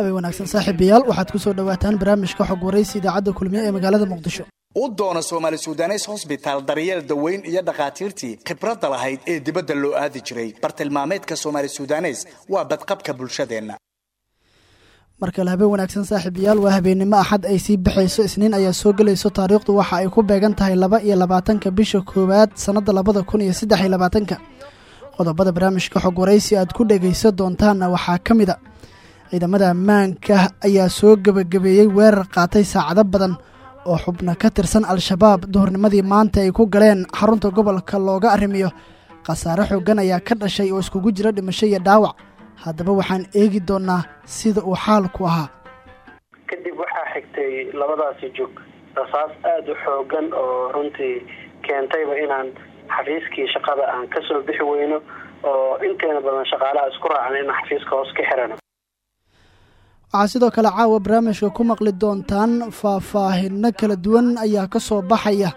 habeen wanaagsan. Saaxiibayaal waxaad ku soo dhowaataan barnaamijka xog waraysi idaacadda kulmiye ee magaalada muqdisho. U doona soomaali sudanes hosbitaal daryeel daweyn iyo dhakhaatiirtii khibradda lahayd ee dibadda loo aadi jiray. Bartilmaameedka soomaali sudanes waa badqabka bulshadeenna. Mar kale habeen wanaagsan saaxiibayaal waa habeennimo axad ay sii baxayso. Isniin ayaa soo gelayso taariikhdu waxa ay ku beegan tahay laba iyo labaatanka bisha koowaad sannadda labada kun iyo saddex iyo labaatanka. Qodobada barnaamijka xog waraysi aad ku dhegaysan doontaanna waxaa ka mid a ciidamada ammaanka ayaa soo gebagabeeyey weerar qaatay saacado badan oo xubno ka tirsan al-shabaab duhurnimadii maanta ay ku galeen xarunta gobolka looga arrimiyo. Khasaare xooggan ayaa ka dhashay oo iskugu jira dhimasho iyo dhaawac. Haddaba waxaan eegi doonnaa sida uu xaalku ahaa. Kadib waxaa xigtay labadaasi jog rasaas aada u xoogan oo runtii keentayba inaan xafiiskii shaqada aan ka soo bixi weyno oo inteena badan shaqaalaha isku raacna inaan xafiiska hoos ka xirano waxaa sidoo kale caawa barnaamijka ku maqli doontaan faahfaahinno kala duwan ayaa ka soo baxaya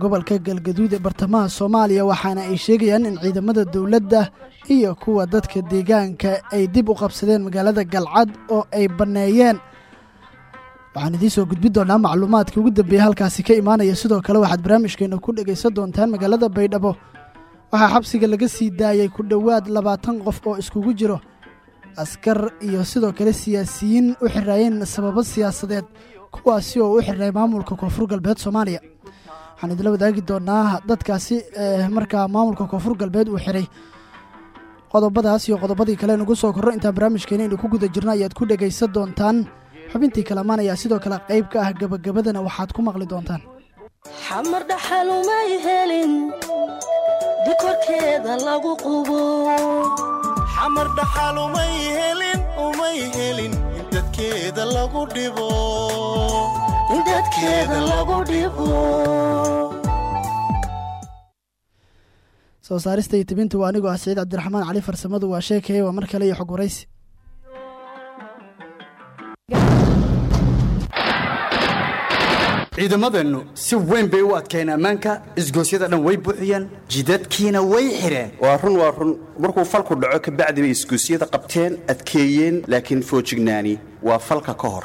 gobolka galgaduud ee bartamaha soomaaliya waxaana ay sheegayaan in ciidamada dowladda iyo kuwa dadka deegaanka ay dib u qabsadeen magaalada galcad oo ay banneeyeen waxaan idiin soo gudbin doonaa macluumaadkii ugu dambeeya halkaasi ka imaanaya. Sidoo kale waxaad barnaamijkeena ku dhegaysan doontaan magaalada baydhabo. Waxaa xabsiga laga sii daayey ku dhowaad labaatan qof oo iskugu jiro askar iyo sidoo kale siyaasiyiin u xiraayeen sababo siyaasadeed kuwaasi oo u xiray maamulka koonfur galbeed soomaaliya. Waxaan idinla wadaagi doonaa dadkaasi markaa maamulka koonfur galbeed uu xiray. Qodobadaas iyo qodobadii kale nugu soo korro intaan barnaamijkeena aynu ku guda jirno ayaad ku dhegaysan doontaan. Xubintii kalamaan ayaa sidoo kale qayb ka ah gebagabadana waxaad ku maqli doontaan. Xamar dhaxalumay helin dikorkeeda lagu qubo xamar dhaxal umay helin umay helin in dadkeeda lagu dhibo. Soo saarista iyo tibinta waa anigoo ah saciid cabdiraxmaan cali farsamadu waa sheekaya waa mar kale iyo xog waraysi ciidamadeennu si weyn bay u adkeen ammaanka isgoosyada dhan way buuxiyeen jidadkiina way xidheen waa run waa run. Markuu falku dhaco kabacdi bay isgoosyada qabteen adkeeyeen laakiin foojignaani. Waa falka ka hor.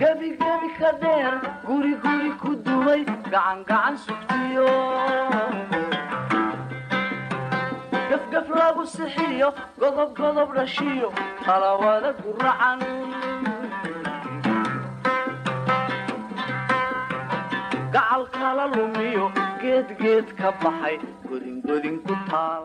Gebigebi ka dheer guriguri ku dumay gacangacan sugtiyo. Gefgef lagu sixiyo godobgodob dhashiyo talawada guracan gacal kala lumiyo geedgeed ka baxay godingodin ku taal.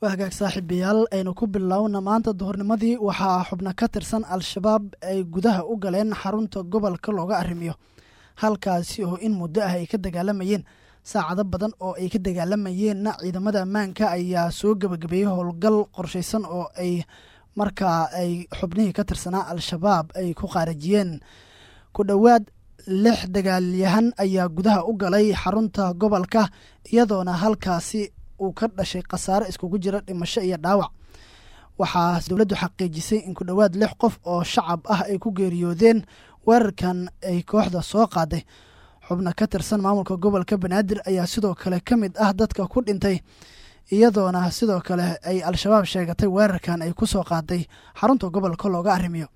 Waa hagaag saaxiibayaal aynu ku bilowna maanta duhurnimadii waxaa xubno ka tirsan al-shabaab ay gudaha u galeen xarunta gobolka looga arrimiyo. Halkaasi oo in muddo ah ay ka dagaalamayeen saacado badan oo ay ka dagaalamayeenna ciidamada ammaanka ayaa soo gebagabeeyey howlgal qorshaysan oo ay markaa ay xubnihii ka tirsanaa al-shabaab ay ku qaarajiyeen ku dhowaad lix dagaalyahan ayaa gudaha u galay xarunta gobolka iyadoona halkaasi uu ka dhashay khasaare iskugu jira dhimasho iyo dhaawac. Waxaa dowladdu xaqiijisay in ku dhowaad lix qof oo shacab ah ay ku geeriyoodeen weerarkan ay kooxda soo qaaday. Xubno ka tirsan maamulka gobolka banaadir ayaa sidoo kale ka mid ah dadka ku dhintay iyadoona sidoo kale ay al-shabaab sheegatay weerarkan ay ku soo qaaday xarunta gobolka looga arrimiyo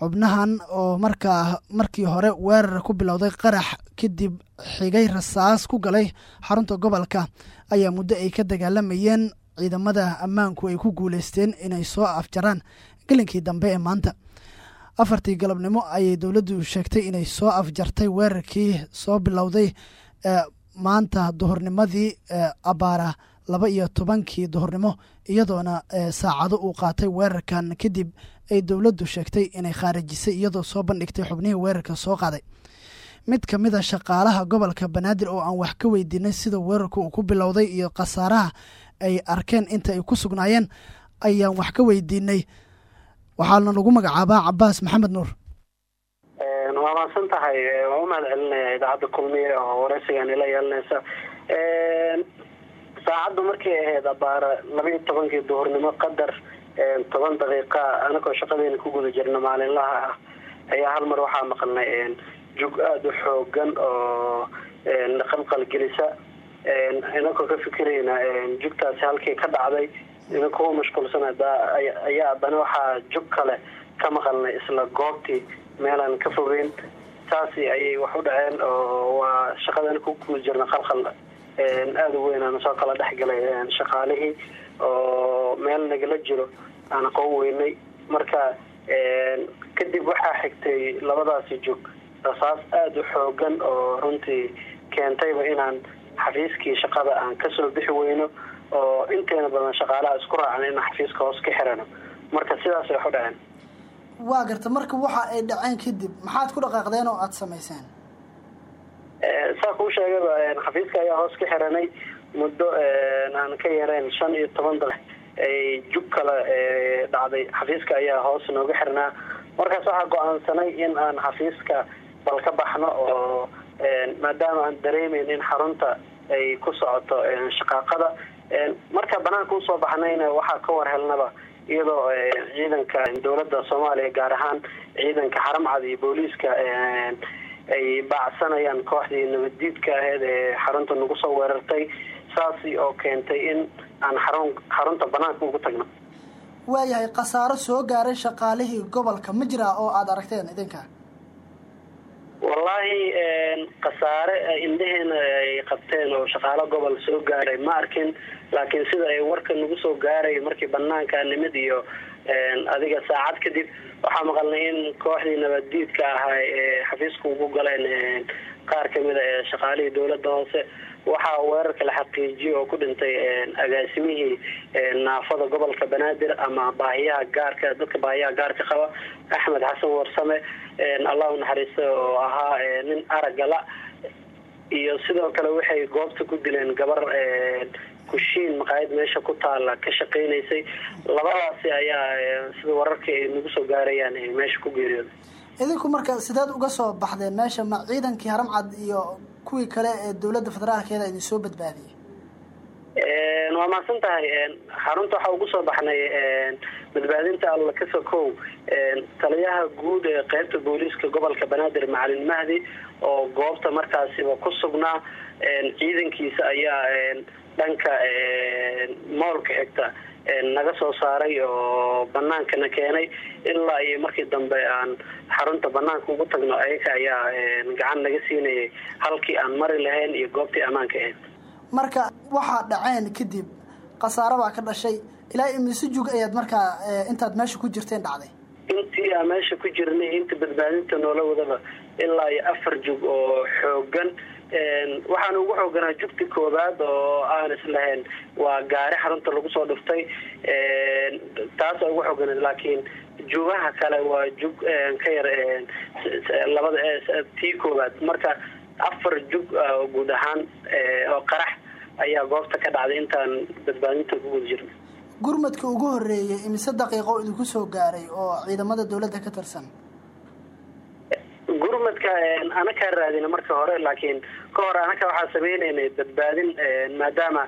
xubnahan oo markaa markii hore weerar ku bilowday qarax kadib xigay rasaas ku galay xarunta gobolka ayaa muddo ay ka dagaalamayeen ciidamada ammaanku ay ku guuleysteen inay soo afjaraan gelinkii dambe ee maanta. Afartii galabnimo ayay dowladdu sheegtay inay soo afjartay weerarkii soo bilowday maanta duhurnimadii abaara laba iyo tobankii duhurnimo iyadoona saacado uu qaatay weerarkan kadib ay dowladdu sheegtay inay khaarijisay iyadoo soo bandhigtay xubnihii weerarka soo qaaday. Mid ka mid a shaqaalaha gobolka banaadir oo aan wax ka weydiinay sida weerarku uu ku bilowday iyo khasaaraha ay arkeen inta ay ku sugnaayeen ayaan wax ka weydiinay. Waxaana lagu magacaabaa cabaas maxamed nuur. Waa maadsan tahay waan u mahad celinaya idaacadda kulmiye oo wareysigan ila yeelanaysa saacaddu markay ahayd abaara labaiyo tobankii duhurnimo qadar toban daqiiqa anagoo shaqadeena ku guda jirna maalinlaha ah. Ayaa hal mar waxaa maqalnay jug aada u xoogan oo qalqalgelisa inagoo ka fikirayna jugtaasi halkii ka dhacday inakoo mashquulsan ayaa haddana waxaa jug kale ka maqalnay isla goobtii meelaan ka fogeyn. Saasi ayay wax u dhaceen oo waa shaqadana ku guda jirna qalqal aada u weyn aana soo kala dhexgalay shaqaalihii oo meel nagala jiro aan aqoon weynay. Marka kadib waxaa xigtay labadaasi jug rasaas aada u xoogan oo runtii keentayba inaan xafiiskii shaqada aan ka soo bixi weyno oo inteena badan shaqaalaha isku raacna inaan xafiiska hoos ka xirano. Marka sidaas ay wax u dhaceen. Waa garta marka waxa ay dhaceen kadib maxaad ku dhaqaaqdeen oo aada samayseen? Saa kuu sheegaba xafiiska ayaa hoos ka xiranay muddo aan ka yareen shan iyo toban dal ay jug kale dhacday. Xafiiska ayaa hoos nooga xirnaa. Markaas waxaa go'aansanay in aan xafiiska bal ka baxno oo maadaama aan dareemeyn in xarunta ay ku socoto shaqaaqada. Marka banaanka u soo baxnayna waxaa ka war helnaba iyadoo ciidanka dowladda soomaaliya gaar ahaan ciidanka xaramcad iyo booliiska ay baacsanayaan kooxdii nabaddiidka aheyd ee xarunta nagu soo weerartay saasi oo keentay in aan xarun xarunta banaanka ugu tagno. Waayahay khasaaro soo gaaray shaqaalihii gobolka. Ma jiraa oo aada aragteen idinka? Wallaahi khasaare indheheena ay qabteen oo shaqaalo gobol soo gaaray ma arkin. Laakiin sida ay warka nagu soo gaaray markii banaanka nimid iyo adiga saacad kadib waxaa maqalnay in kooxdii nabaddiidka ahaa ee xafiiska ugu galeen qaar kamida ee shaqaalihii dowladda hoose waxaa weerarka la xaqiijiyey oo ku dhintay agaasimihii naafada gobolka banaadir ama baahiyaha gaarka dadka baahiyaha gaarka qaba axmed xasan warsame allah u naxariista oo ahaa nin aragala iyo sidoo kale waxay goobta ku dileen gabar kushiin maqaayad meesha ku taala ka shaqaynaysay. Labadaasi ayaa sida wararka ay nagu soo gaarayaan meesha ku geeriyooday. Idinku marka sideed uga soo baxdeen meesha ma ciidankii haramcad iyo kuwii kale ee dowladda federaalkeeda idin soo badbaadiyey? Waa mahadsan tahay. Xarunta waxaa ugu soo baxnay badbaadinta alla ka sokow taliyaha guud ee qeybta booliiska gobolka banaadir macalin mahdi oo goobta markaasiba ku sugnaa ciidankiisa ayaa dhanka moolka xigta naga soo saaray oo banaankana keenay. Ilaa iyo markii dambe aan xarunta banaanka ugu tagno ayaga ayaa gacan naga siinayay. Halkii aan mari lahayn iyo goobtii ammaanka ahayd. Marka waxaa dhaceen kadib khasaaro baa ka dhashay. Ilaa imise jug ayaad markaa intaad meesha ku jirteen dhacday? Intii aan meesha ku jirnay inta badbaadinta noola wadaba ilaa iyo afar jug oo xoogan waxaana ugu xooganaa jugti koobaad oo aan islahayn waa gaari xarunta lagu soo dhiftay taas ugu xooganeed laakiin jugaha kale waa jug ka yar labada tii koobaad. Marka afar jug guud ahaan oo qarax ayaa goobta ka dhacday intaan badbaadinta ku guda jirna gurmadka ugu horeeyay imise daqiiqo idinku soo gaaray oo ciidamada dowladda ka tirsan gurmadka anakaa raadina marka hore laakiin ka hor anaka waxaa sameynaynay badbaadin maadaama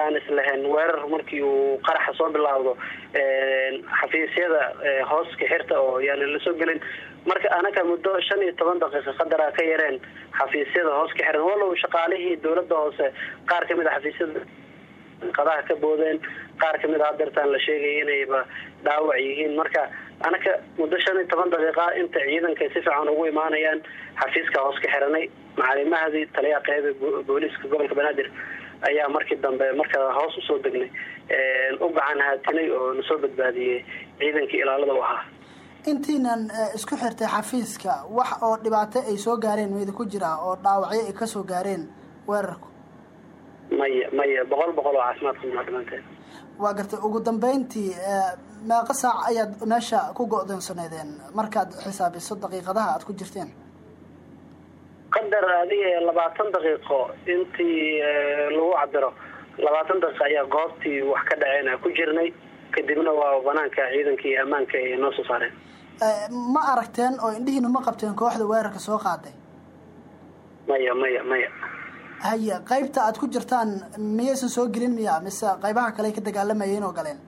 aan islahayn weerar markii uu qaraxa soo bilaawdo xafiisyada hooska xirta oo yaana la soo gelin. Marka anaka muddo shan iyo toban daqiiqa qadaraa ka yareen xafiisyada hoos ka xiran walow shaqaalihii dowladda hoose. Qaar ka mid a xafiisyada qadaha ka boodeen qaar ka mid a hadeertaan la sheegaya inayba dhaawac yihiin. Marka anaka muddo shan iyo toban daqiiqa inta ciidanka si fiican ugu imaanayaan xafiiska hoos ka xiranay macalimahadii taliyaha qeyba booliiska gobolka banaadir ayaa markii dambe markaa hoos u soo degnay u gacan haatinay oo nasoo badbaadiyey ciidankii ilaalada u ahaa. Intiinan isku xirtay xafiiska wax oo dhibaato ay soo gaareen mayda ku jiraa oo dhaawacyo ay ka soo gaareen weerarku? Maya maya boqol boqol oo caafimaad qabnaa dhimanteed waa gartay ugu dambeyntii meeqa saac ayaad meesha ku go-doonsaneedeen markaad xisaabiso daqiiqadaha aad ku jirteen? Qadar adiga labaatan daqiiqo intii lagu cabiro labaatan daqiiqo ayaa goobtii wax ka dhaceen ku jirnay. Kadibna waa banaanka ciidanka iyo ammaanka ay noo soo saareen. Ma aragteen oo indhihiina ma qabteen kooxda weerarka soo qaaday? Maya maya maya haya qaybta aad ku jirtaan miyaysan soo gelin miya mise qaybaha kale ka dagaalamayeen oo galeen?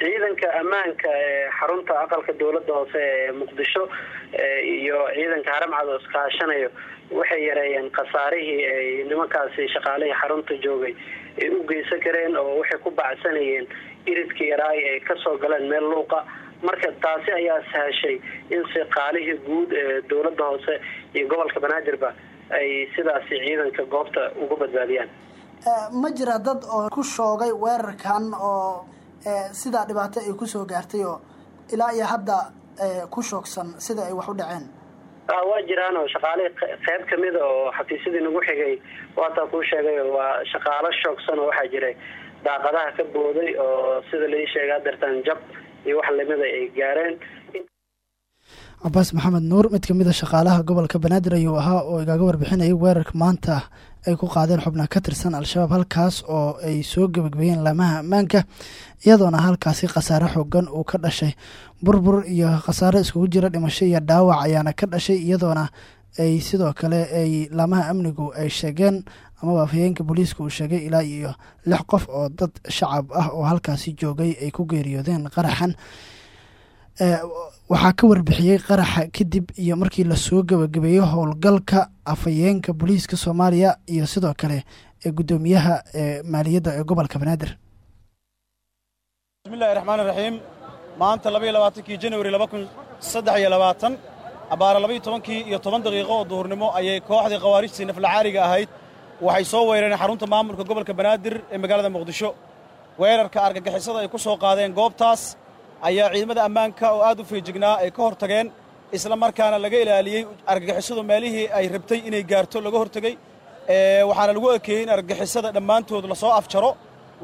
Ciidanka ammaanka ee xarunta aqalka dowladda hoose ee muqdisho iyo ciidanka haramcad oo iskaashanayo waxay yareeyeen khasaarihii ay nimankaasi shaqaalihii xarunta joogay ay u geysan kareen oo waxay ku bacsanayeen iridka yaraay ay ka soo galeen meel luuqa. Marka taasi ayaa sahashay in shaqaalihii guud ee dowladda hoose iyo gobolka banaadirba ay sidaasi ciidanka goobta uga badbaadiyaan. Ma jira dad oo ku shoogay weerarkan oo sidaa dhibaato ay ku soo gaartay oo ilaa iyo hadda ku shoogsan sida ay wax u dhaceen. Waa jiraan oo shaqaalihii qeyb kamida oo xafiisyadii nagu xigay waataa kuu sheegay waa shaqaalo shoogsan oo waxaa jiray. Daaqadaha ka booday oo sida lai sheegaa dartaan jab iyo wax lamida ay gaareen cabaas maxamed nuur mid ka mid a shaqaalaha gobolka banaadir ayuu ahaa oo igaaga warbixinayay weerarka maanta ay ku qaadeen xubna ka tirsan al-shabaab halkaas oo ay soo gebagabeeyeen laamaha ammaanka iyadoona halkaasi khasaare xoogan uu ka dhashay. Burbur iyo khasaare iskugu jira dhimasho iyo dhaawac ayaana ka dhashay iyadoona ay sidoo kale ay laamaha amnigu ay sheegeen amaba afhayeenka booliiska uu sheegay ilaa iyo lix qof oo dad shacab ah oo halkaasi joogay ay ku geeriyoodeen qaraxan waxaa ka warbixiyey qaraxa kadib iyo markii la soo gebagabeeyey howlgalka afhayeenka booliiska soomaaliya iyo sidoo kale ee guddoomiyaha ee maaliyadda ee gobolka banaadir. Bismillahi raxmaan iraxiim maanta labaiyo labaatankii januari laba kun saddex iyo labaatan abbaara labaiyo tobankii iyo toban daqiiqo oo duhurnimo ayay kooxdii khawaarijtii naflacaariga ahayd. Waxay soo weerareen xarunta maamulka gobolka banaadir ee magaalada muqdisho. Weerarka argagixisada ay ku soo qaadeen goobtaas ayaa ciidamada ammaanka oo aad u feejignaa ay ka hor tageen isla markaana laga ilaaliyey argagixisadu meelihii ay rabtay inay gaarto laga hortegey waxaana lagu ekeeyey in argagixisada dhammaantood la soo afjaro.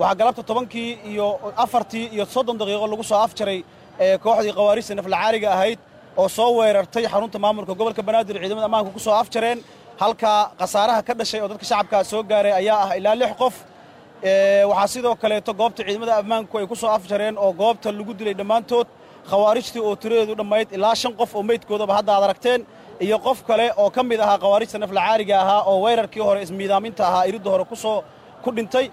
Waxaa galabta tobankii iyo afartii iyo soddon daqiiqo lagu soo afjaray kooxdii khawaarijta naflacaariga ahayd oo soo weerartay xarunta maamulka gobolka banaadir ciidamada ammaanka ku soo afjareen. Halkaa khasaaraha ka dhashay oo dadka shacabkaa soo gaaray ayaa ah ilaa lix qof waxaa sidoo kaleeto goobta ciidamada ammaanku ay ku soo afjareen oo goobta lagu dilay dhammaantood khawaarijtii oo tiradeedu dhammayd ilaa shan qof oo meydkoodaba hadda ad aragteen iyo qof kale oo ka mid ahaa khawaarijta naflacaariga ahaa oo weerarkii hore ismiidaaminta ahaa iridda hore ku soo ku dhintay.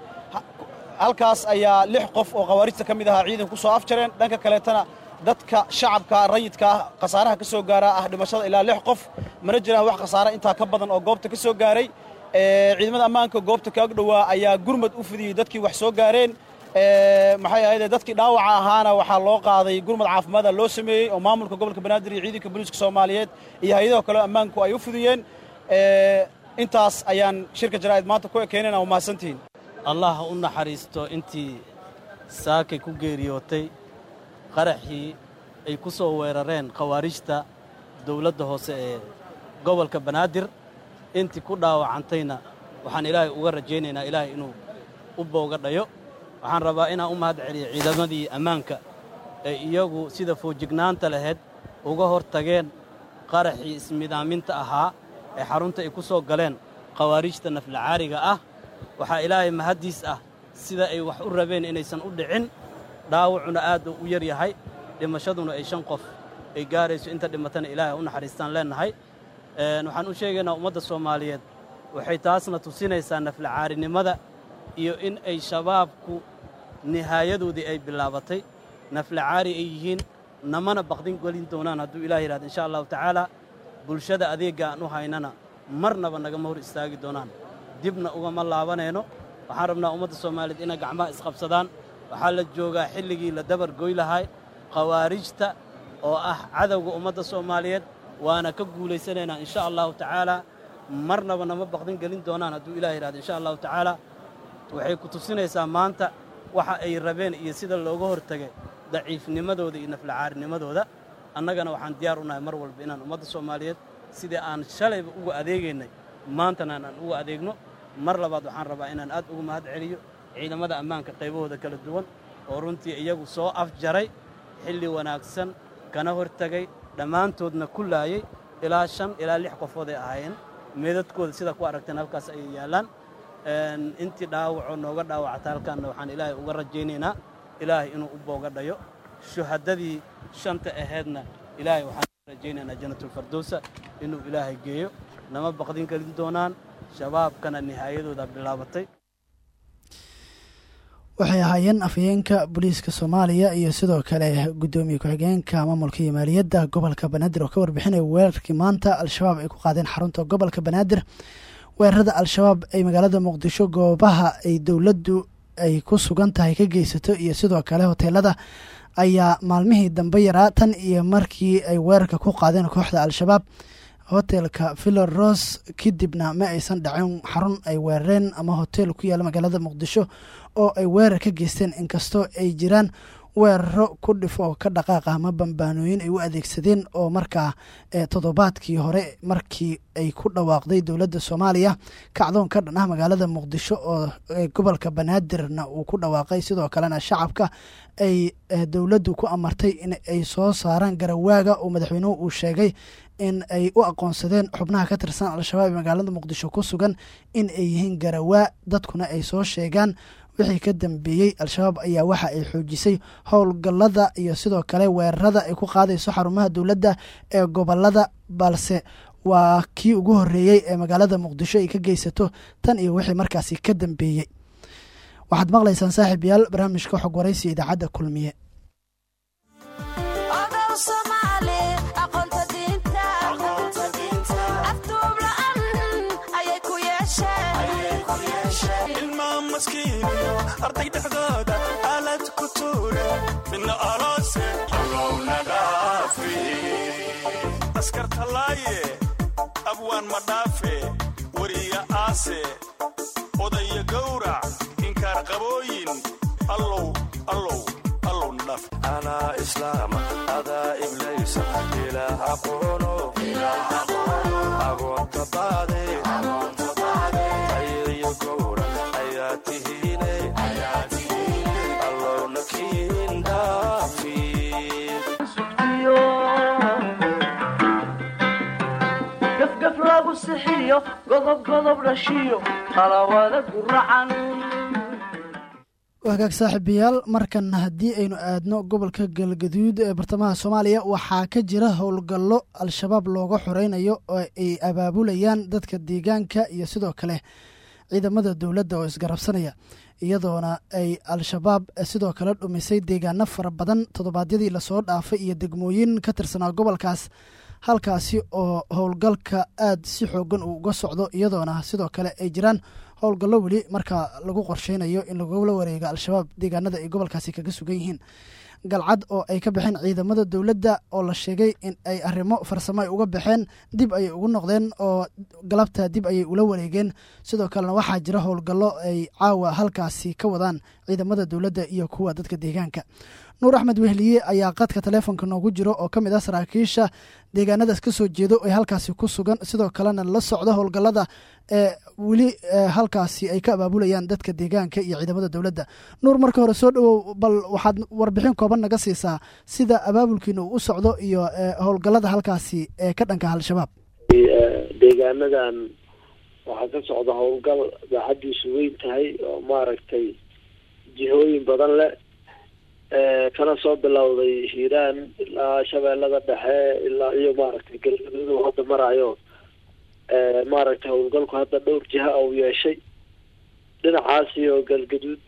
Halkaas ayaa lix qof oo khawaarijta ka mid ahaa ciidanku ku soo afjareen dhanka kaleetana dadka shacabka rayidka ah khasaaraha ka soo gaaraa ah dhimashada ilaa lix qof. Mana jiraan wax khasaare intaa ka badan oo goobta ka soo gaaray ciidamada ammaanka goobta kaag dhowaa ayaa gurmad u fidiyey dadkii wax soo gaareen. Maxay ahayd dadkii dhaawaca ahaana waxaa loo qaaday gurmad caafimaada loo sameeyey oo maamulka gobolka banaadir iyo ciidanka booliiska soomaaliyeed iyo hay'adaha kale ammaanku ay u fidiyeen. Intaas ayaan shirka jaraa'id maanta ku ekeenayna waa mahadsantihiin. Allah ha u naxariisto intii saakay ku geeriyootay qaraxii ay ku soo weerareen khawaarijta dawladda hoose ee gobolka banaadir intii ku dhaawacantayna waxaan ilaahay uga rajaynaynaa ilaahay inuu u booga dhayo. Waxaan rabaa inaan u mahad celiyo ciidamadii ammaanka ee iyagu sida foojignaanta lahayd uga hor tageen qaraxii ismidaaminta ahaa ee xarunta ay ku soo galeen khawaarijta naflacaariga ah. Waxaa ilaahay mahaddiis ah sida ay wax u rabeen inaysan u dhicin. Dhaawacuna aad u yar yahay dhimashaduna ay shan qof ay gaarayso. Inta dhimatana ilaahay u naxariistaan leennahay waxaan u sheegaynaa ummadda soomaaliyeed waxay taasna tusinaysaa naflacaarinimada iyo in ay shabaabku nihaayadoodii ay bilaabatay. Naflacaari ay yihiin namana baqdin gelin doonaan. Hadduu ilaah yidhahdo insha allahu tacaalaa bulshada adeegga aan u haynana marnaba nagama hor istaagi doonaan. Dibna ugama laabanayno waxaan rabnaa ummadda soomaaliyeed inay gacmaha isqabsadaan. Waxaa la joogaa xilligii la dabar goy lahay khawaarijta oo ah cadowga ummadda soomaaliyeed waana ka guulaysanaynaa insha allahu tacaalaa marnaba nama baqdin gelin doonaan hadduu ilah yidhahdo insha allahu tacaalaa waxay ku tusinaysaa maanta waxa ay rabeen iyo sida looga hortagay daciifnimadooda iyo naflacaarinimadooda annagana waxaan diyaar u nahay mar walba inaan ummadda soomaaliyeed sidii aan shalayba uga adeegaynay maantana aan uga adeegno. Mar labaad waxaan rabaa inaan aad ugu mahad celiyo ciidamada ammaanka qaybahooda kala duwan oo runtii iyagu soo afjaray xilli wanaagsan kana hortegay dhammaantoodna ku laayey ilaa shan ilaa lix qofood ay ahaayeen. Meedadkooda sidaa ku aragteen halkaas ayay yaallaan intii dhaawacoo nooga dhaawacata halkaanna waxaan ilaahay uga rajaynaynaa. Ilaahay inuu u booga dhayo shuhadadii shanta ahaydna ilaahay waxaan uga rajaynaynaa janatulfardowsa inuu ilaahay geeyo. Nama baqdin gelin doonaan. Shabaabkana nihaayadooda bilaabatay waxay ahaayeen afhayeenka booliiska soomaaliya iyo sidoo kale guddoomiye ku-xigeenka maamulka iyo maaliyadda gobolka banaadir oo ka warbixinaya weerarkii maanta al-shabaab ay ku qaadeen xarunta gobolka banaadir. Weerarada al-shabaab ay magaalada muqdisho goobaha ay dowladdu ay ku sugan tahay ka geysato iyo sidoo kale hoteelada ayaa maalmihii dambe yaraa tan iyo markii ay weerarka ku qaadeen kooxda al-shabaab. Hotelka villor ros kadibna ma aysan dhacin xarun ay weerareen ama hotel ku yaalla magaalada muqdisho oo ay weerar ka geysteen inkastoo ay jiraan weeraro ku dhif oo ka dhaqaaqa ama bambaanooyin ay u adeegsadeen oo markaa toddobaadkii hore markii ay ku dhawaaqday dowladda soomaaliya kacdoon ka dhan ah magaalada muqdisho oo gobolka banaadirna uu ku dhawaaqay. Sidoo kalena shacabka ay dowladdu ku amartay in ay soo saaraan garawaaga oo madaxweynuhu uu sheegay in ay u aqoonsadeen xubnaha ka tirsan al-shabaab ee magaalada muqdisho ku sugan in ay yihiin garawaa dadkuna ay soo sheegaan wixii ka dambeeyey al-shabaab ayaa waxa ay xoojisay howlgallada iyo sidoo kale weerarada ay ku qaadayso xarumaha dowladda ee gobollada balse waa kii ugu horreeyey ee magaalada muqdisho ay ka geysato tan iyo wixii markaasi ka dambeeyey waxaad maqlaysaan saaxiib yaal barnaamijka xog waraysiya idaacadda kulmiye arday dhexdooda aalad ku tuure midna aloose allowna dhaafe askarta laaye abwaan ma dhaafe weriya aase odaya gowrac inkaar qabooyin allow allow allowna dhaafe anaa islaama adaa iblaysa ilaah aqoono agoonta baade sixiyo godob godob dhashiyo qalawada guracan wagaag saaxiibayaal markan haddii aynu aadno gobolka galgaduud ee bartamaha soomaaliya waxaa ka jira howlgallo al-shabaab looga xoreynayo oo ay abaabulayaan dadka deegaanka iyo sidoo kale ciidamada dowladda oo isgarabsanaya iyadoona ay al-shabaab sidoo kale dhumisay deegaano fara badan toddobaadyadii la soo dhaafay iyo degmooyin ka tirsanaa gobolkaas halkaasi oo howlgalka aad si xoogan uga socdo iyadoona sidoo kale ay jiraan howlgallo weli markaa lagu qorsheynayo in lagula wareego al-shabaab deegaanada ay gobolkaasi kaga sugan yihiin. Galcad oo ay ka baxeen ciidamada dowladda oo la sheegay in ay arrimo farsamo ay uga baxeen dib ayay ugu noqdeen oo galabta dib ayay ula wareegeen. Sidoo kalena waxaa jira howlgallo ay caawa halkaasi ka wadaan ciidamada dowladda iyo kuwa dadka deegaanka nuur axmed wehliye ayaa qadka taleefonka noogu jiro oo ka mid ah saraakiisha deegaanadaas ka soo jeedo ee halkaasi ku sugan. Sidoo kalena la socda howlgallada ee weli halkaasi ay ka abaabulayaan dadka deegaanka iyo ciidamada dowladda. Nuur marka hore soo dhowow bal waxaad warbixin kooban naga siisaa sida abaabulkiina uu u socdo iyo howlgallada halkaasi ee ka dhanka al-shabaab. Deegaanadan waxaa ka socda howlgal daacaddiisu weyn tahay oo maaragtay jihooyin badan leh kana soo bilowday hiiraan ilaa shabeellada dhexe ilaa iyo maaragtay galgaduud uu hadda maraayo. Maaragtay howlgalku hadda dhowr jiha uu yeeshay. Dhinacaasi oo galgaduud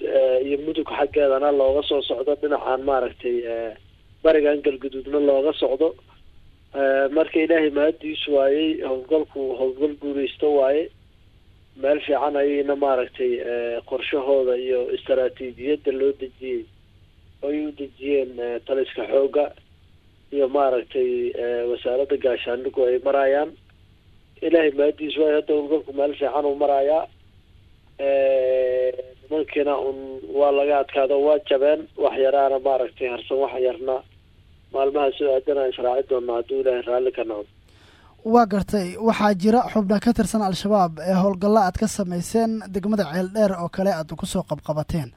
iyo mudug xaggeedana looga soo socdo dhinacan maaragtay barigan galgaduudna looga socdo. Marka ilaahay mahadiisu waayey howlgalku howlgal guuleysto waaye meel fiican ayayna maaragtay qorshahooda iyo istaraatiijiyadda loo dejiyey ay u dejiyeen taliska xooga iyo maaragtay wasaaradda gaashaandhigu ay maraayaan ilaahay mahadiis waayo hadda howlgalku meel fiican uu maraayaa nimankiina un waa laga adkaado waa jabeen wax yaraana maaragtay harsan wax yarna. Maalmaha soo aadana israaci doona hadduu ilaahay raalli ka noqdo. Waa gartay waxaa jira xubna ka tirsan al-shabaab ee howlgallo aad ka samayseen degmada ceel dheer oo kale aad ku soo qabqabateen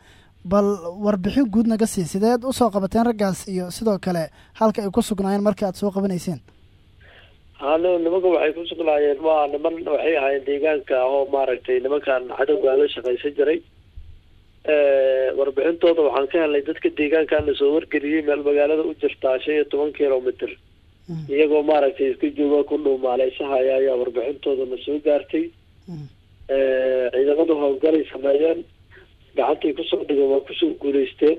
bal warbixin guud naga sii sideed u soo qabateen raggaas iyo sidoo kale halka ay ku sugnaayeen marka aad soo qabanayseen hano nimanka waxay ku sugnaayeen. Waa niman waxay ahaayeen deegaanka oo maaragtay nimankan cadowgaa la shaqaysan jiray. Warbixintooda waxaan ka helnay dadka deegaankan la soo wargeliyey meel magaalada u jirtaa shan iyo toban kilomitr iyagoo maaragtay iska jooga ku dhuumaaleyshahaya ayaa warbixintooda na soo gaartay. Ciidamadu howlgalay sameeyeen gacantay ku soo dhigeen waa ku soo guuleysteen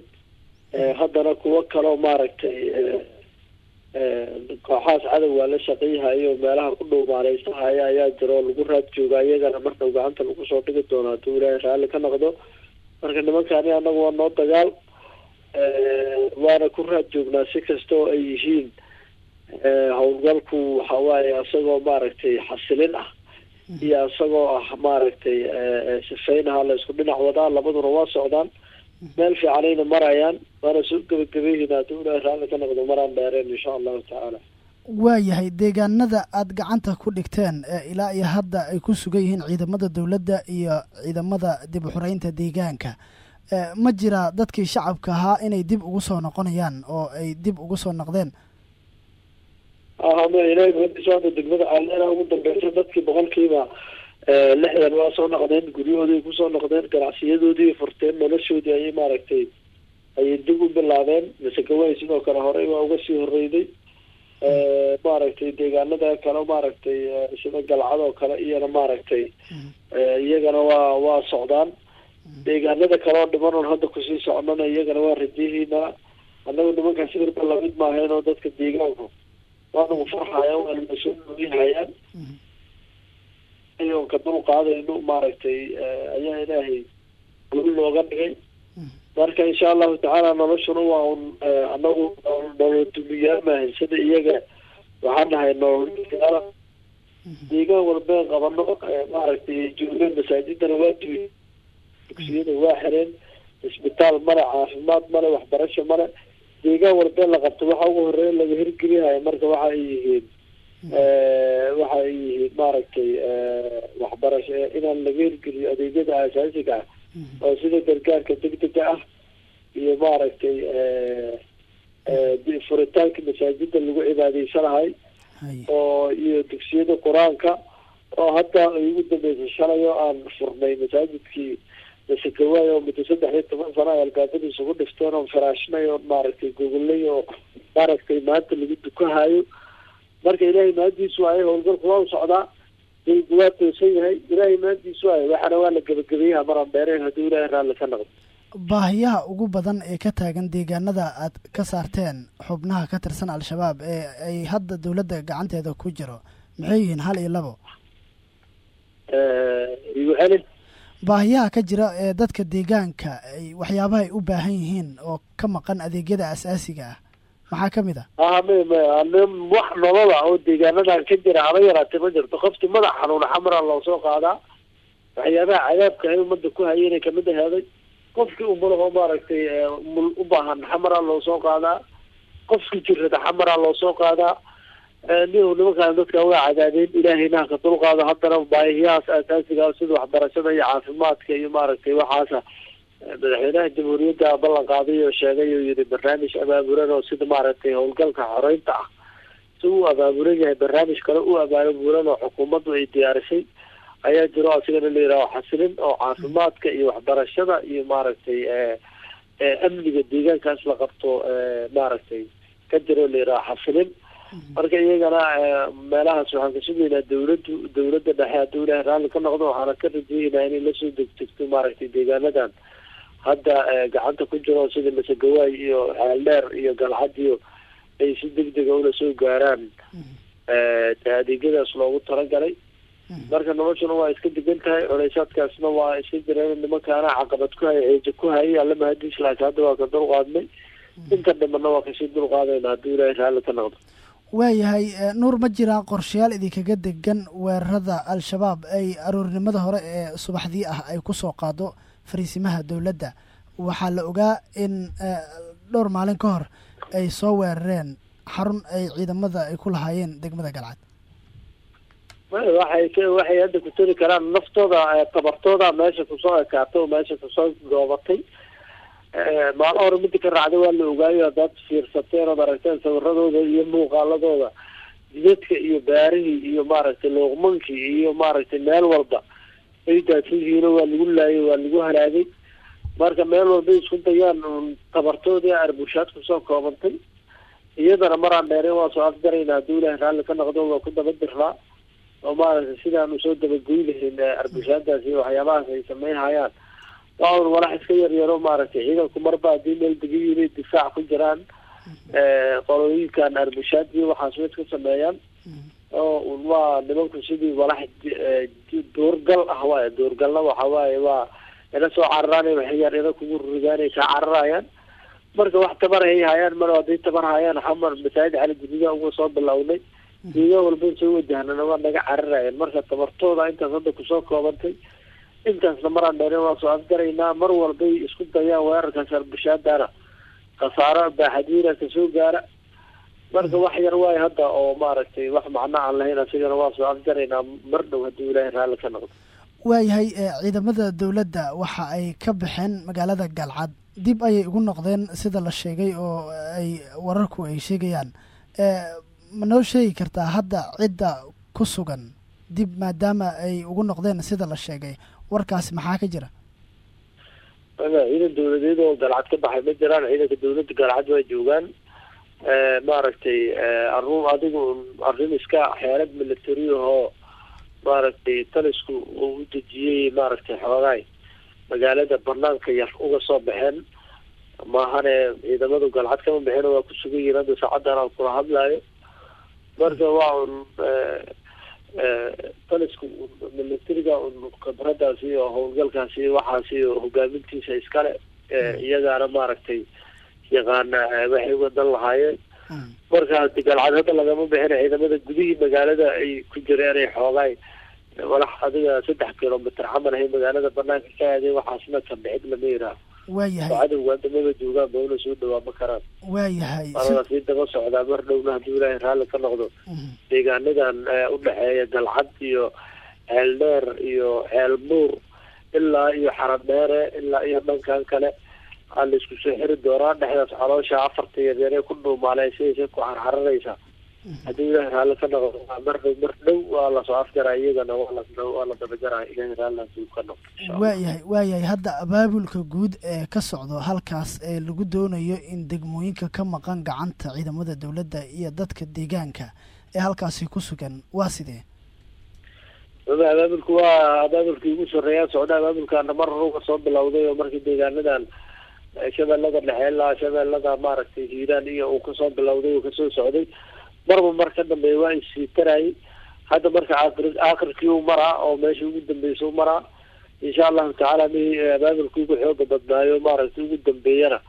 haddana kuwo kaloo maaragtay kooxahaas cadow waa la shaqeyhayo meelaha ku dhuumaaleyshahaya ayaa jiro oo lagu raad jooga iyagana marna gacanta lagu soo dhigi doono hadduu ilaahay raalli ka noqdo marka nimankani anagu waa noo dagaal waana ku raad joognaa si kasta oo ay yihiin howlgalku waxa waaye isagoo maaragtay xasilin ah iyo isagoo ah maaragtay sifeynaha la isku dhinac wadaa labaduna waa socdaan. Meel fiicanayna marayaan waana soo gebagabayhin hadduu ilaahay raalli ka noqdo maraan dheereen insha allahu tacaala. Waayahay deegaanada aada gacanta ku dhigteen ee ilaa iyo hadda ay ku sugan yihiin ciidamada dowladda iyo ciidamada dib u xoreynta deegaanka. Ma jira dadkii shacabka ahaa inay dib ugu soo noqonayaan oo ay dib ugu soo noqdeen mahadisaada degmada caalena ugu dambeysa dadkii boqolkiiba lixdan waa soo noqdeen guryahoodii ku soo noqdeen ganacsiyadoodii furteen noloshoodii ayay maaragtay ayay dib u bilaabeen masegaway sidoo kale horey waa uga sii horeyday maaragtay deegaanada kale maaragtay sida galcad oo kale iyana maaragtay iyagana waa waa socdaan deegaanada kale oo dhiman oon hadda ku sii socnana iyagana waa rajahiinaa annagu nimanka sawirba la mid maahayn oo dadka deegaanku waanagu farxaya waana nasoo dhowihayaan iyoon ka dul qaadayno maaragtay ayaa ilaahay guri looga dhigay. Marka insha allahu tacaala noloshuna waa un anagu nolol dumiyaa maahan sida iyaga waxaan nahay nolol deegaan walbeen qabano maaragtay joogeen masaajidana waa duy dugsiyada waa xireen isbitaal male caafimaad male waxbarasho male deegaan walbeen la qabto waxa ugu horreeya laga hirgelinayo marka waxa ay yihiin waxa ay yihiin maaragtay waxbarasho inaan laga hirgeliyo adeegyada asaasiga ah oo sida gargaarka degdega ah iyo maaragtay furitaanka masaajida lagu cibaadaysanahay oo iyo dugsiyada qur'aanka oo hadda ay ugu dambeysay shalay oo aan furnay masaajidkii masakawaay oo muddo saddex iyo toban sano ay albaabada isugu dhifteen oon faraashnay oo maaragtay gogolay oo maaragtay maanta lagu dukahayo marka ilaahay mahadiisu waaye howlgalku waa u socdaa. Daygu waa toosan yahay. Ilaahay mahadiisu waaye waxaana waa la gebagabeyaha maraan dheereen hadduu ilaahay raalli ka noqdo. Baahiyaha ugu badan ee ka taagan deegaanada aad ka saarteen xubnaha ka tirsan al-shabaab ee ay hadda dowladda gacanteeda ku jiro maxay yihiin hal iyo labo? Igu celin baahiyaha ka jira ee dadka deegaanka waxyaabaha ay u baahan yihiin oo ka maqan adeegyada asaasiga ah. Maxaa ka mid ah? Aha m m wax nolola oo deegaanadan ka jira haba yaraatee ma jirto. Qofti madax xanuuna xamra loo soo qaadaa waxyaabaha cadaabka ay umada ku hayeenay ka mid aheeday qofkii umulahoo maaragtay mul u baahan xamara loo soo qaadaa qofkii jirada xamara loo soo qaadaa nin nimankaan dadka uga cadaadeen ilaahayna haka dulqaado haddana baahiyahaas asaasiga sida waxbarashada iyo caafimaadka iyo maaragtay waxaasa madaxweynaha jamhuuriyadda ballan qaaday oo sheegay oo yihi barnaamij abaaburan oo sida maaragtay howlgalka xoreynta ah si uu abaaburan yahay barnaamij kale u abaaburan oo xukuumaddu ay diyaarisay ayaa jiro asigana la yidhaho xasilin oo caafimaadka iyo waxbarashada iyo maaragtay amniga deegaankaas la qabto maaragtay ka jiro la yidhaho xasilin marka iyagana meelahaas waxaan ka sugaynaa dawladdu dawladda dhexe hadduu ilaahay raalli ka noqdo waxaana ka rajaynaa inay la soo degdegto maaragtay deegaanadan. Hadda gacanta ku jiro sida masegawaay iyo ceeldheer iyo galcad iyo ay si degdega ula soo gaaraan. Adeegyadaas loogu talagalay. Marka noloshuna waa iska degan tahay culeysaadkaasna waa iska jireen nimankaana caqabad ku hay ceejo ku hayay alla mahadiis laakiin hadda waa ka dulqaadnay. Inta dhimanna waa ka sii dulqaadayna hadduu ilaahay raalli ka noqdo waayahay nuur ma jiraa qorshayaal idinkaga degan weerarada al-shabaab ay aroornimada hore ee subaxdii ah ay ku soo qaado fariisimaha dowladda? Waxaa la ogaa in dhowr maalin ka hor ay soo weerareen xarun ay ciidamada ay ku lahaayeen degmada galcad. Waxay waxay hadda ku tari karaan naftooda tabartooda meesha ku soo ekaatay oo meesha ku soo goobatay maalin hore midda ka raacday waa la ogaayo haddaad fiirsateen ood aragteen sawiradooda iyo muuqaaladooda jidadka iyo baarihii iyo maaragtay luuqmankii iyo maaragtay meel walba ay daadsan waa lagu laayay waa lagu halaagay marka meel walbay isku dayaan un tabartoodii arbushaad ku soo koobantay. Iyadana maraan dheereen waa soo afgarayna hadduu ilaahay raalli ka noqdo waa ku daba dirnaa. Oo maaragtay sidaanu soo dabagoy lahayn arbushaadaas iyo waxyaabahaas ay sameynhayaan un walax iska yaryaro maaragtay ciidanku marba haddii meel degan yihiin difaac ku jiraan qolooyinkan arbushaad iyo waxaas way iska sameeyaan. Oo un waa nimanku sidii walax duurgal ah waay duurgalna waxa waaye waa ina soo cararaanay waxay yar ina kugu rigaanay kaa cararayaan. Marka wax tabar hay hayaan mar hadday tabar hayaan xamar masaajid cali gudida uga soo bilownay. Diiga walba soo wajahnana waa naga cararayaan. Marka tabartooda intaas hadda ku soo koobantay intaasna maraan dheereen waa soo afgaraynaa mar walbay isku dayaan weerarkaas arbushaadana khasaaro baaxadiina ka soo gaara. Marka wax yar waayo hadda oo maaragtay wax macno aan lahayn asigana waa soo afgaraynaa mar dhow haddii ilaahay raalli ka noqdo. Waayahay ciidamada dowladda waxa ay ka baxeen magaalada galcad. Dib ayay ugu noqdeen sida la sheegay oo ay wararku ay sheegayaan. Ma noo sheegi kartaa hadda cidda ku sugan? Dib maadaama ay ugu noqdeen sida la sheegay warkaasi maxaa ka jira? Ciidan dowladeed oo galcad ka baxay ma jiraan ciidanka dowladda galcad waa joogaan. Maaragtay arun adigu arrin iska xeelad military ahoo maaragtay talisku uu u dejiyey maaragtay xoogaay magaalada banaanka yar uga soo baxeen. Maahane ciidamadu galcad kama bixin waa ku sugan yihiin hadda saacadan aan kula hadlaayo. Marka waa un talisku militariga un khibradaasi iyo howlgalkaasi waxaasi hogaamintiisa iskale iyagaana maaragtay yaqaana waxay wadan lahaayeen. Marka hadi galcad hadda lagama bixina ciidamada gudihii magaalada ay ku jireen ay xoogaay walax adiga saddex kilomitr camal ahay magaalada banaanka ka aadeen waxaasna ka bixid lama yiraah waayahay oo cadowga waddamada joogaan ba una soo dhawaama karaan. Waayahay sii daba socdaa mar dhowna hadduu ilaahay raalli ka noqdo. Deegaanadan udhexeeya galcad iyo ceel dheer iyo ceel muur ilaa iyo xaradheere ilaa iyo dhankan kale. Aa la isku soo xiri doonaa dhexdaas caloosha afarta yaryare ku dhuumaaleysanaysa ku carcararaysa haddii ilaahay raalli ka noqdo mar dhow mar dhow waa la soo afjaraa iyagana waa la dabajaraa ilaahay raalli hadduu ka noqdo waayahay waayahay hadda abaabulka guud ee ka socdo halkaas ee lagu doonayo in degmooyinka ka maqan gacanta ciidamada dowladda iyo dadka deegaanka ee halkaasi ku sugan waa sidee? Abaabulku waa abaabulkii ugu soreeyaa socda abaabulkaana mar uga soo bilowday oo markii deegaanadan shabeellada dhexe ilaa shabeellada maaragtay hiiraan iyo uu ka soo bilowday uu ka soo socday marba mar ka dambeeya waa isii tarayay hadda marka aakhirkii u maraa oo meesha ugu dambeysa u maraa insha allahu tacaala mi abaabulkii ugu xooga badnaayo maaragtay ugu dambeeyana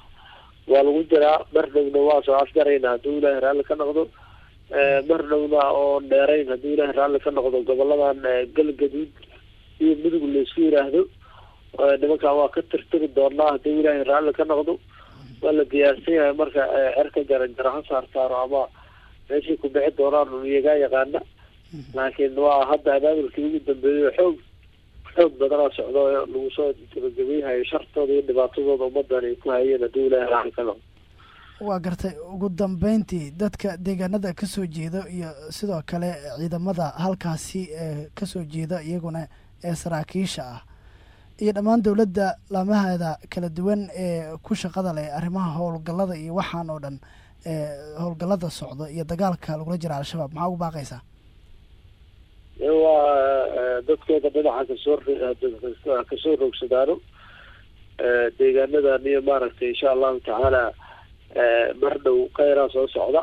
waa lagu jiraa mar dhowna waa soo afgarayna hadduu ilaahay raalli ka noqdo. Mar oo dheerayn hadduu ilaahay raalli ka noqdo goboladan galgaduud iyo mudug la isku yiraahdo nimankan waa ka tirtiri doonaa haddii ilaahay raalli ka noqdo. Waa la diyaarsan yahay marka cerka jaran jara ha saartaano ama meeshay ku bixi doonaan un iyagaa yaqaana laakiin waa hadda abaabulkii ugu dambeeyo xoog xoog badanaa socdo lagu soo gabagabayhayo shartooda iyo dhibaatadooda ummadan ay ku hayeen haddii ka noqdo waa gartay ugu dambeyntii dadka deegaanada ka soo jeeda iyo sidoo kale ciidamada halkaasi ee ka soo jeeda iyaguna ee saraakiisha ah. Iyo dhammaan dowladda laamaheeda kala duwan ee ku shaqada leh arrimaha howlgallada iyo waxaan oo dhan ee howlgallada socdo iyo dagaalka lagula jira al-shabaab maxaa ugu baaqaysaa? Waa dadkooda dhinaca ka soo ka soo roogsadaano deegaanadan iyo maaragtay insha allahu tacaala mar dhow kheyraa soo socda.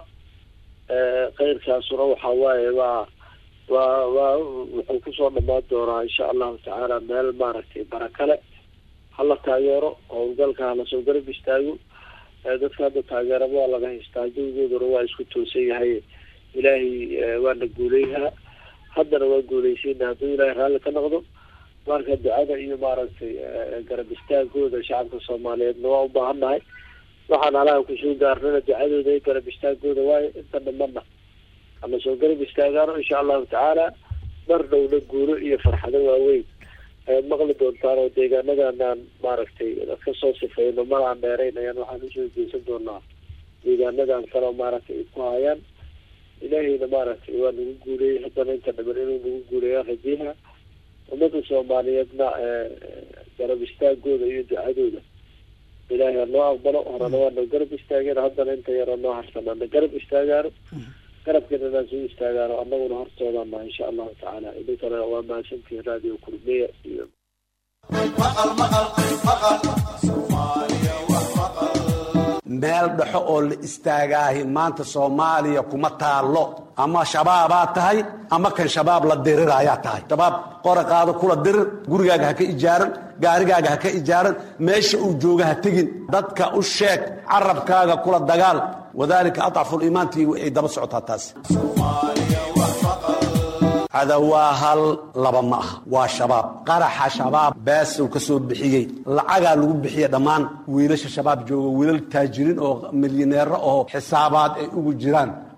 Kheyrkaasuna waxa waaye waa waa waa wuxuu ku soo dhamaan doonaa insha allahu tacaala meel maaragtay barakale hala taageero howlgalka halasoo garab istaago dadka hadda taageeraba waa laga haystaa. Jawigooduna waa isku toosan yahay. Ilaahay waana guuleyhaa haddana waa guuleysayna hadduu ilaahay raalli ka noqdo marka ducada iyo maaragtay garab istaagooda shacabka soomaaliyeedna waa u baahan nahay. Waxaan alaha ku soo gaarnana ducadooda iyo garab istaagooda waayo inta dhamana hala soo garab istaagaano insha allahu tacaala mar dhowna guulo iyo farxado waaweyn maqli doontaan oo deegaanadanaan maaragtay ka soo sifeyno mar aan dheerayn ayaan waxaan u soo geysan doonaa. Deegaanadan kaleo maaragtay ay ku hayaan. Ilaahayna maaragtay waa nagu guuleeyey haddana inta dhiban inuu nagu guuleeyaa rajiha ummadda soomaaliyeedna garab istaagooda iyo ducadooda. Ilaahay ha noo aqbalo horena waa noo garab istaageen. Haddana inta yaroo noo harsanaana garab istaagaano garabkeena inaan soo istaagaano annaguna hortoodaan naha insha allahu tacaala. Idinkana waa mahadsantihiin raadiyo kulmiya iyo meel dhexo oo la istaagaahi maanta soomaaliya kuma taallo. Ama shabaabaa tahay ama kan shabaab la diriraayaa tahay. Shabaab qora qaado kula dirir gurigaaga ha ka ijaaran gaarigaaga ha ka ijaaran meesha uu jooga ha tegin. Dadka u sheeg carabkaaga kula dagaal wadaalika adcafu liimaantii ay daba socotaa taas. Cada waa hal laba ma aha waa shabaab. Qaraxa shabaab baasow ka soo bixiyey. Lacagaa lagu bixiya dhammaan wiilasha shabaab jooga wiilal taajiriin oo milyaneero oo xisaabaad ay ugu jiraan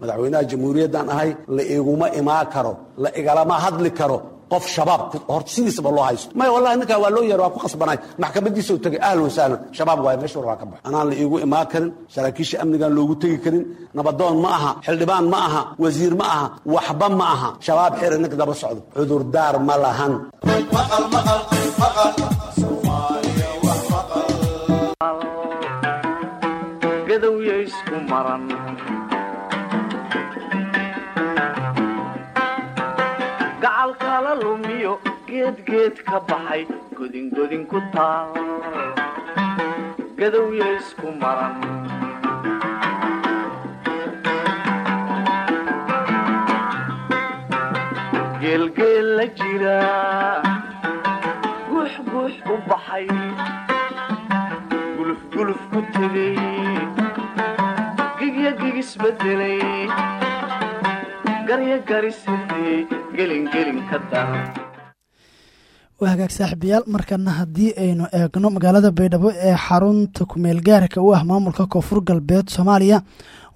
madaxweynaha jamhuuriyaddan ahay la iguma imaan karo la igalama hadli karo qof shabaab sidiisaba loo haysto. Maya wallahi ninkaa waa loo yeer waa ku qasbanay. Maxkamadiisa u tegay ahlan wasahlan shabaab waaye meesha war waa ka baxo anaan la iigu imaan karin saraakiisha amnigaan loogu tegi karin nabadoon ma aha xildhibaan ma aha wasiir ma aha waxba ma aha. Shabaab xira ninka daba socdo. Cudurdaar ma lahan. Gadowya isku maran geedgeed ka baxay godingodin ku taal gadowya isku maran geelgeel la jira guux guux u baxay gulufguluf ku tegay gigya gigisbedelay garya garisirtiyey gelingelin ka dar waa hagaag saaxiibayaal. Markana haddii aynu eegno magaalada baydhabo ee xarunta kumeel gaarka u ah maamulka koonfur galbeed soomaaliya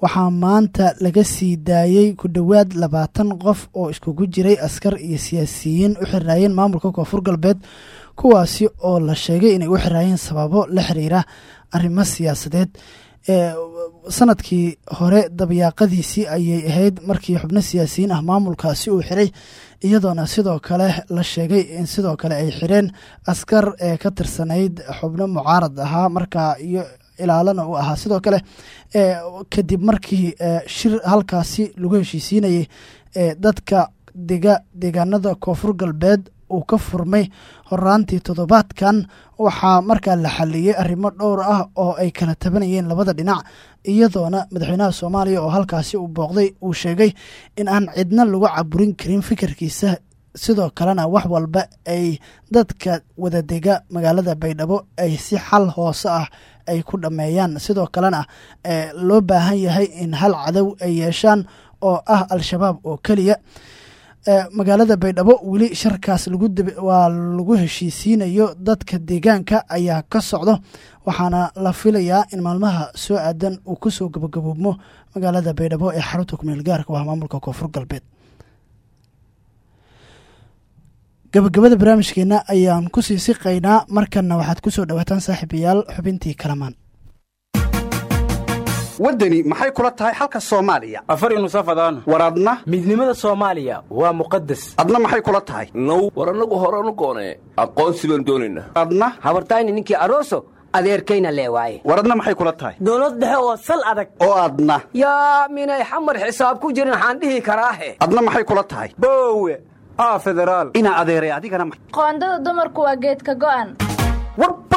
waxaa maanta laga sii daayey ku dhowaad labaatan qof oo iskugu jiray askar iyo siyaasiyiin u xiraayeen maamulka koonfur galbeed kuwaasi oo la sheegay inay u xiraayeen sababo la xiriira arrimo siyaasadeed. Sanadkii hore dabyaaqadiisii ayay ahayd markii xubno siyaasiyiin ah maamulkaasi uu xiray iyadoona sidoo kale la sheegay in sidoo kale ay xireen askar ee ka tirsanayd xubno mucaarad ahaa markaa iyo ilaalana uu ahaa. Sidoo kale kadib markii shir halkaasi lagu heshiisiinayay dadka dega deegaanada koonfur galbeed uu ka furmay horaantii toddobaadkan waxaa markaa la xaliyey arrimo dhowr ah oo ay kala tabanayeen labada dhinac iyadoona madaxweynaha soomaaliya oo halkaasi uu booqday uu sheegay in aan cidna lagu caburin karin fikirkiisa. Sidoo kalena wax walba ay dadka wadadega magaalada baydhabo ay si xal hoose ah ay ku dhammeeyaan. Sidoo kalena loo baahan yahay in hal cadow ay yeeshaan oo ah al-shabaab oo keliya magaalada baydhabo weli sharkaas waa lagu heshiisiinayo dadka deegaanka ayaa ka socdo. Waxaana la filayaa in maalmaha soo aadan uu ku soo gabagaboobmo magaalada baydhabo ee xarunta kumeel gaarka. Ah maamulka koonfur galbeed. Gabagabada barnaamijkeena ayaan ku sii siqaynaa. Markanna waxaad ku soo dhawaataan saaxiibayaal xubintii kalamaan waddani maxay kula tahay xalka soomaaliya? Afari nusafadaan war adna? Midnimada soomaaliya waa muqadas adna maxay kula tahay? Now war annagu horanu goonee aqoonsi baan doonaynaa adna? Habartayni ninkii aroso adeerkayna lee waaye. War adna maxay kula tahay? Dowlad dhexe oo sal adag. Oo adna. Yaa minay xamar xisaab ku jirin waxaan dhihi karaahe. Adna maxay kula tahay? Boowe aa federaal. Inaa adeeray adigana qoondada dumarku waa geedka go'an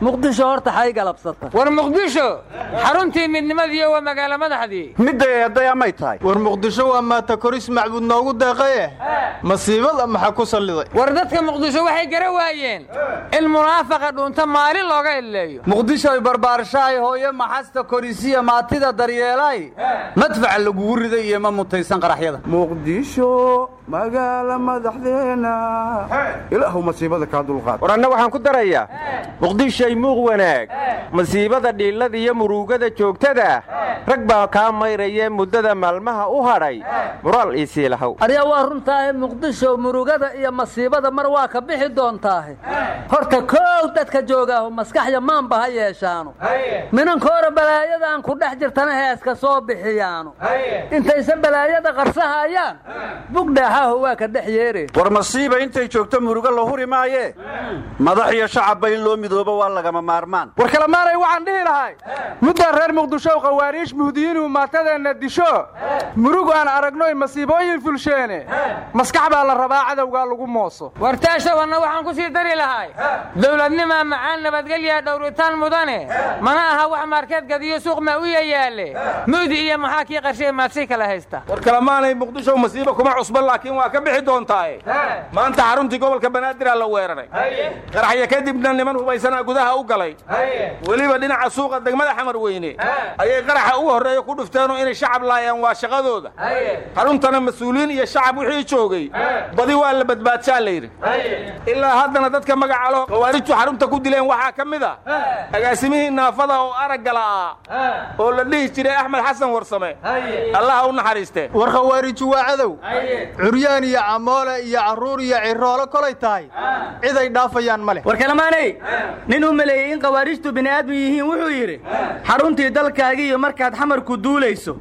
muqdisho horta xay galabsata. War muqdisho xaruntii midnimadiiyo waa magaalo madaxdii midday hadday amay tahay. War muqdisho waa maata koris macbuud noogu deeqaye masiibada maxaa ku salliday? War dadka muqdisho waxay gara waayeen. In munaafaqa dhuunta maalin looga idleeyo muqdishoy barbaarshahay hooyo maxasta korisiya maatida daryeelay. Madfaca lagugu riday iyo ma mutaysan qaraxyada. Muqdisho magaala madaxdeena. Ilaahu masiibada kaa dulqaad. War anna waxaan ku darayaa muqdishay muuq wanaag masiibada dhiillada iyo murugada joogtada. Rag baa kaa mayrayee muddada maalmaha u hadhay muraal iisii lahow aryaa waa runtaahe muqdisho murugada iyo masiibada mar waa ka bixi doontaahe horta koow dadka joogaahu maskaxya maanba ha yeeshaano minankoora balaayadaan ku dhex jirtana heeska soo bixiyaano intaysan balaayada qarsahayaan bugdhaaxaahu waa ka dhex yeere war masiiba intay joogto murugo la huri maayee madax iyo shacabba in loo midoobo waa lagama maarmaan. War kalemaanay waxaan dhihi lahay. Muddan reer muqdishow khawaariish muhdiyiinuu maatadeenna disho. Murug aan aragnoy masiibooyin fulsheene. Maskax baa la rabaa cadowgaa lagu mooso. Wartaashawanna waxaan ku sii dari lahay. Dowladnimaa macaan nabadgelyaa dhowritaan mudane. Mana aha wax maarkeed gadiyo suuq maa u yayaale. Mudi iyo maxaa kii qarshay maadsii kala haysta? War kalemaanay muqdisho masiiba kuma cusba laakiin waa ka bixi doontaaye. Maanta xaruntii gobolka banaadir la weeraray. Qaraxya kadibna niman hubaysanaa gudaha u galay. Weliba dhinaca suuqa degmada xamar weyne. Ayay qaraxa ugu horreeya ku dhufteenoo inay shacab laayaan waa shaqadooda. Xaruntana mas'uuliyiin iyo shacab wixii joogay. Badi waa la badbaadshaa layidhi ilaa haddana dadka magaca loo khawaarijtu xarunta ku dileen waxaa ka mid a agaasimihii naafada oo aragga la'aa oo la dhihi jiray axmed xasan warsame. Allaha u naxariiste. War khawaariju waa cadow. Curyaan iyo camoole iyo carruur iyo ciroolo kolay tahay. Ciday dhaafayaan ma leh. War kalamaanay. Nin u maleeyey in khawaarijtu bini'aadmi yihiin wuxuu yidhi xaruntii dalkaagiiyo markaad xamarku duulayso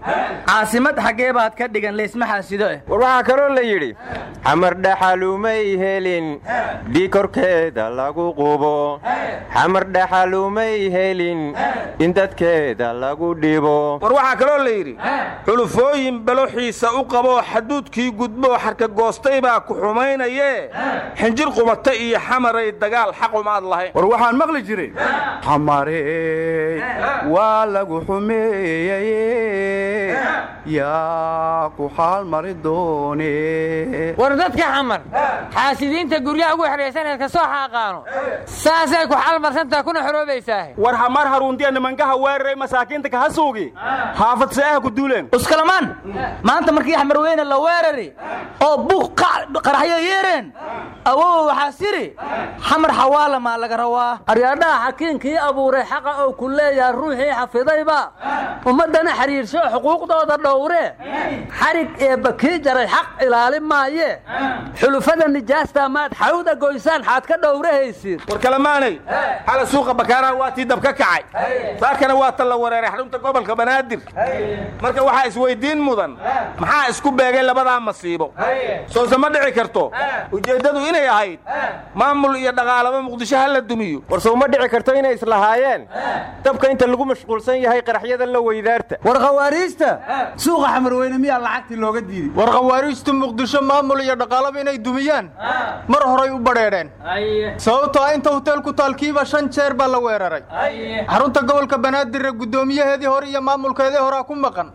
caasimad xaggee baad ka dhigan laysma xaasido eh. War waxaa kaloo la yidhi xamar dhaxalumay helin dhii korkeeda lagu qubo. Xamar dhaxalumay helin in dadkeeda lagu dhibo. War waxaa kaloo la yidhi xulufooyin baloxiisa u qaboo xaduudkii gudboo xarka goostay baa ku xumaynayee. Xinjir qumata iyo xamaray dagaal xaqumaad lahayn jiray. Xamarey waa lagu xumeeyey. Yaa ku xaal mari doone. War dadka xamar xaasidiinta guryaha ugu xidhaysaneed ka soo xaaqaano saasay ku xalmarsantaha kuna xoroobaysaa war hamar haruuntiya nimankaha weeraray masaakiinta ka hasuugi xaafad seeha ku duuleen. Uskalamaan maanta markii xamar weyne la weerari oo buuq qaraxyo yeereen awow waxaa siri xamar xawaala maa laga rawaa aryaadhaha xakiinkii abuuray xaqa oo ku leeyahay ruuxii xafidayba. Ummaddana xidhiirsho xuquuqdooda dhowre. Xarig eebba kii jaray xaq ilaali maaye. Xulufada nijaasta maad xawda goysaan xaad ka dhowrahaysid war kalamaanay xala suuqa bakaaraha waa tii dab ka kacay. Saakana waa tan la wareeray xarunta gobolka banaadir. Marka waxaa isweyddiin mudan. Maxaa isku beegay labadaa masiibo? Soose ma dhici karto. Ujeeddadu inay ahayd. Maamul iyo dhaqaalaba muqdisho ha la dumiyo ma dhici karto inay islahaayeen? Dabka inta lagu mashquulsan yahay qaraxyada la weydaarta. War khawaariijta suuqa xamarweyne miyaa lacagtii looga diiday? War khawaariijtu muqdisho maamul iyo dhaqaalaba inay dumiyaan. Mar horay u badheedheen sababtoo ah inta hotel ku taalkiiba shan jeer baa la weeraray. Xarunta gobolka banaadirre guddoomiyaheedii hore iyo maamulkeedii horaa ku maqan.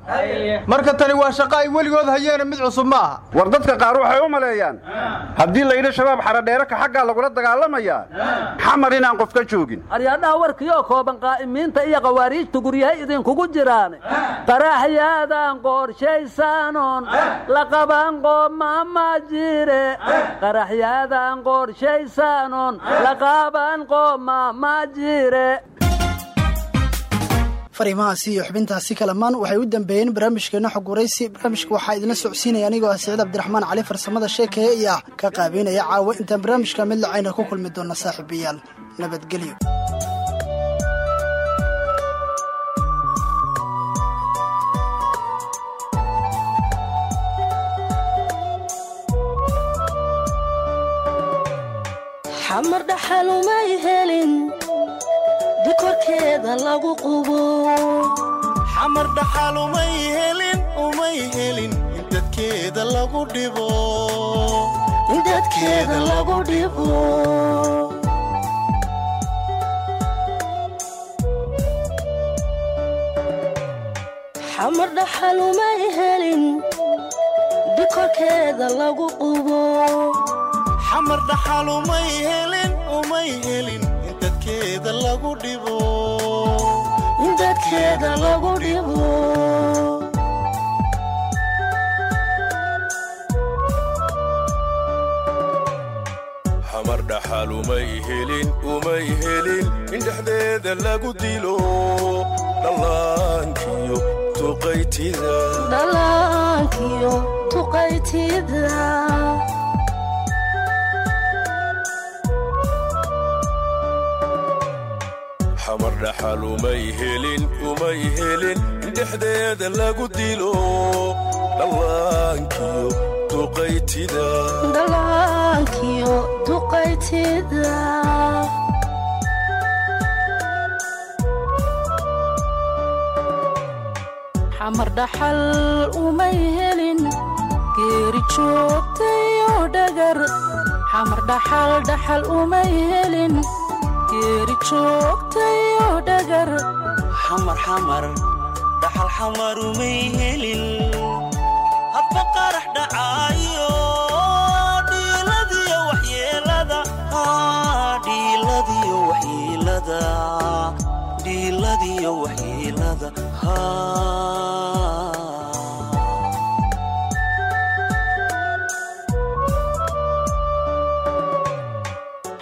Marka tani waa shaqo ay weligood hayeene mid cusub ma aha. War dadka qaar waxay u maleeyaan haddii layidhi shabaab xaradheeraka xaggaa lagula dagaalamayaa xamar inaan qof ka joogin. Aryaadhaha warkiioo kooban qaa'imiinta iyo khawaariijtu guryahay idinkugu jiraan. Qaraxyaadan qorshaysaanon la qaban qoomama jire qaraxyaadan qorshaysaanon la qaban qoomama jire fariimahaasi iyo xubintaasi kalamaan waxay u dambeeyeen barnaamijkeena xog waraysi barnaamijka waxaa idinla socodsiinaya anigoo ah cabdiraxmaan cali farsamada sheekaya iyo ka qaabeynaya caawa. Intaan barnaamijka mid lacayna ku kulmi doona saaxiibayaal nabadgelyo xamar dhaxalumay helin korkeeda lagu qubo xamar dhaxaal umay helin umay helin in dadkeeda lagu dhibo. In dadkeeda lagu dhibo. Xamar dhaxaal umay helin bikorkeeda lagu qubo xamar dhaxaal umay helin umay helin dadkeeda lagu dhibo xamar dhaxal umay helin umay helin in dhexdeeda lagu dilo. Dhallaankiyo tuqaytida dhaxal umay helin umay helin in dhexdeeda lagu dilo. Dhallaankiyo tuqaytida dhallaankiyo tuqaytida xamar dhaxal umay helin geeri joogtayo dhagar. Xamar dhaxal umay helin geeri joogtayo dhagar xamar xamar dhaxal xamar umay helin. Hadba qarax dhacaayo dhiiladiyo waxyeelada.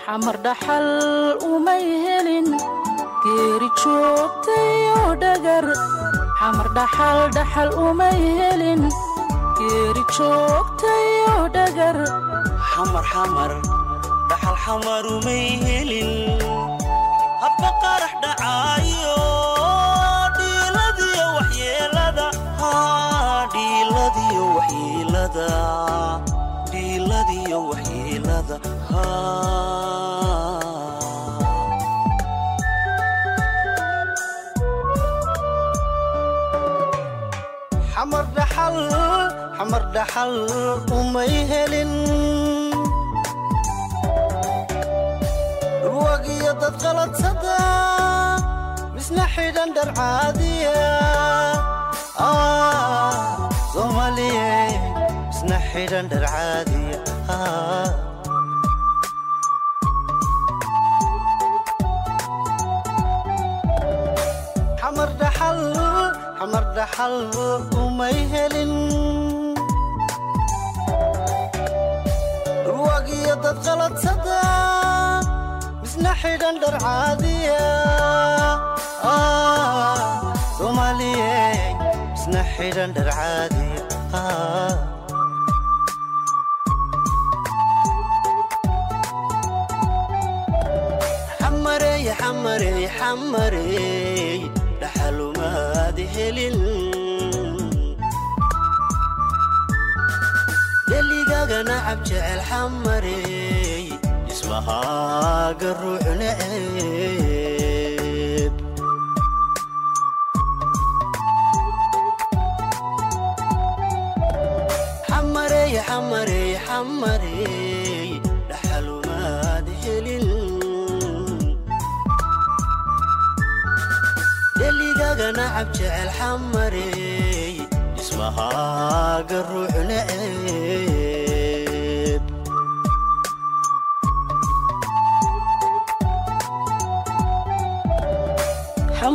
Xamar dhaxal umay helin geeri joogtayo dhagar xamar dhaxal dhaxal umay helin. Geeri joogtayo dhagar xamar xamar dhaxal xamar umay helin. Hadba qarax dhacaayo dhiiladiyo waxyeelada. Dhiiladiyo waxyeelada. Dhiiladiyo waxyeelada dhaxal umay helin. Dhulwagiyo dad qaladsada misna xidhan dhar caadiya. Soomaaliye misna xidhan dhar caadiya. Xamar dhaxal xamar dhaxal umay helin dad qaladsada misna xidhan dhar caadiya. Soomaaliye misna xidhan dhar caadiya. Xamarey dhaxalumaad helin deligagana cabjecel xamarey ismahaaga ruux neceb xamarey xamarey xamarey dhaxalumaad helin. Deligagana cabjecel xamarey ismahaaga ruux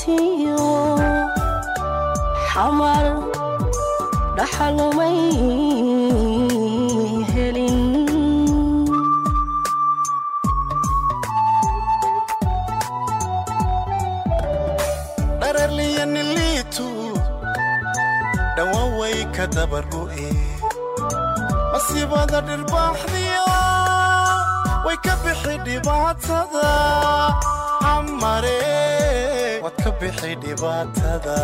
diinku dhuntiyo xamar dhaxal umay helin dhararliyaniliitu dhawaan way ka dabarru'e masiibada dhirbaaxdiyo way ka bixi dhibaatada xamare ka bixi dhibaatada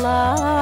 allah